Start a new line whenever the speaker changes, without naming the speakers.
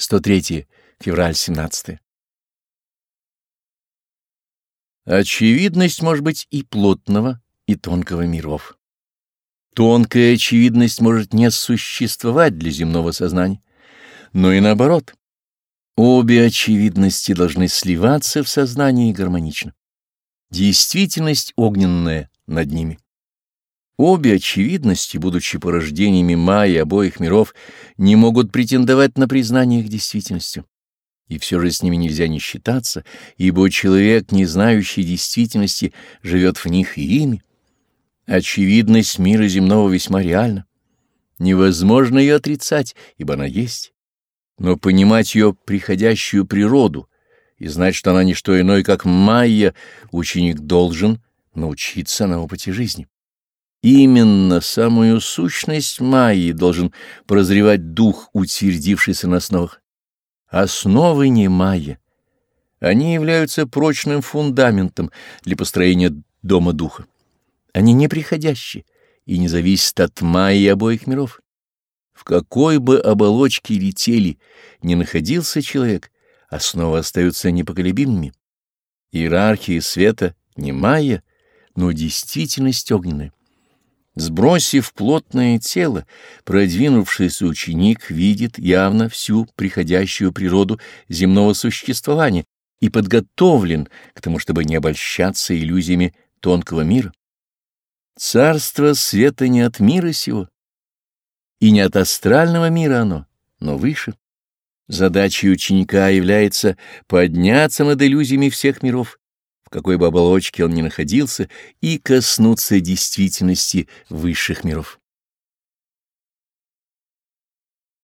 103 февраль 17. Очевидность может быть и плотного, и тонкого миров. Тонкая очевидность может не существовать для земного сознания, но и наоборот. Обе очевидности должны сливаться в сознании гармонично. Действительность огненная над ними. Обе очевидности, будучи порождениями Майи обоих миров, не могут претендовать на признание их действительностью. И все же с ними нельзя не считаться, ибо человек, не знающий действительности, живет в них и ими. Очевидность мира земного весьма реальна. Невозможно ее отрицать, ибо она есть. Но понимать ее приходящую природу и знать, что она не что иное, как майя, ученик должен научиться на опыте жизни. Именно самую сущность Майи должен прозревать дух, утвердившийся на основах. Основы не Майя. Они являются прочным фундаментом для построения дома духа. Они неприходящие и не зависят от Майи обоих миров. В какой бы оболочке или теле ни находился человек, основы остаются непоколебимыми. Иерархия света не Майя, но действительность огненная. Сбросив плотное тело, продвинувшийся ученик видит явно всю приходящую природу земного существования и подготовлен к тому, чтобы не обольщаться иллюзиями тонкого мира. Царство света не от мира сего, и не от астрального мира оно, но выше. Задачей ученика является подняться над иллюзиями всех миров, какой бы оболочке он ни находился, и коснуться действительности высших миров.